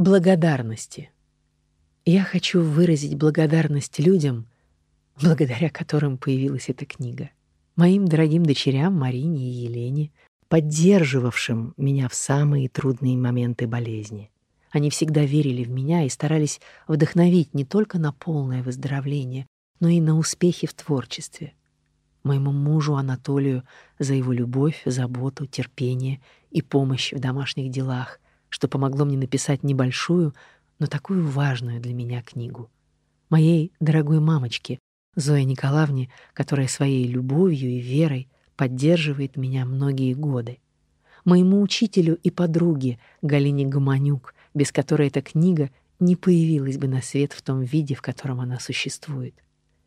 благодарности. Я хочу выразить благодарность людям, благодаря которым появилась эта книга. Моим дорогим дочерям Марине и Елене, поддерживавшим меня в самые трудные моменты болезни. Они всегда верили в меня и старались вдохновить не только на полное выздоровление, но и на успехи в творчестве. Моему мужу Анатолию за его любовь, заботу, терпение и помощь в домашних делах, что помогло мне написать небольшую, но такую важную для меня книгу. Моей дорогой мамочке, Зое Николаевне, которая своей любовью и верой поддерживает меня многие годы. Моему учителю и подруге Галине Гомонюк, без которой эта книга не появилась бы на свет в том виде, в котором она существует.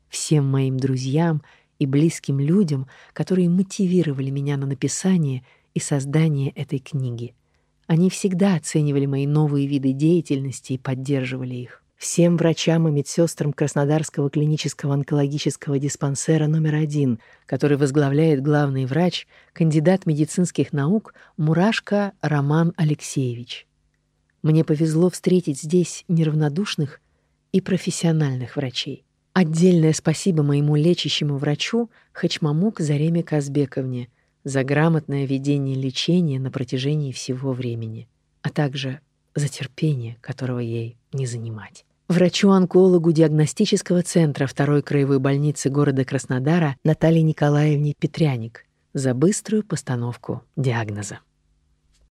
Всем моим друзьям и близким людям, которые мотивировали меня на написание и создание этой книги. Они всегда оценивали мои новые виды деятельности и поддерживали их. Всем врачам и медсестрам Краснодарского клинического онкологического диспансера номер один, который возглавляет главный врач, кандидат медицинских наук Мурашко Роман Алексеевич. Мне повезло встретить здесь неравнодушных и профессиональных врачей. Отдельное спасибо моему лечащему врачу Хачмамук Зареме Казбековне за грамотное ведение лечения на протяжении всего времени, а также за терпение, которого ей не занимать. Врачу-онкологу диагностического центра второй краевой больницы города Краснодара Наталье Николаевне Петряник за быструю постановку диагноза.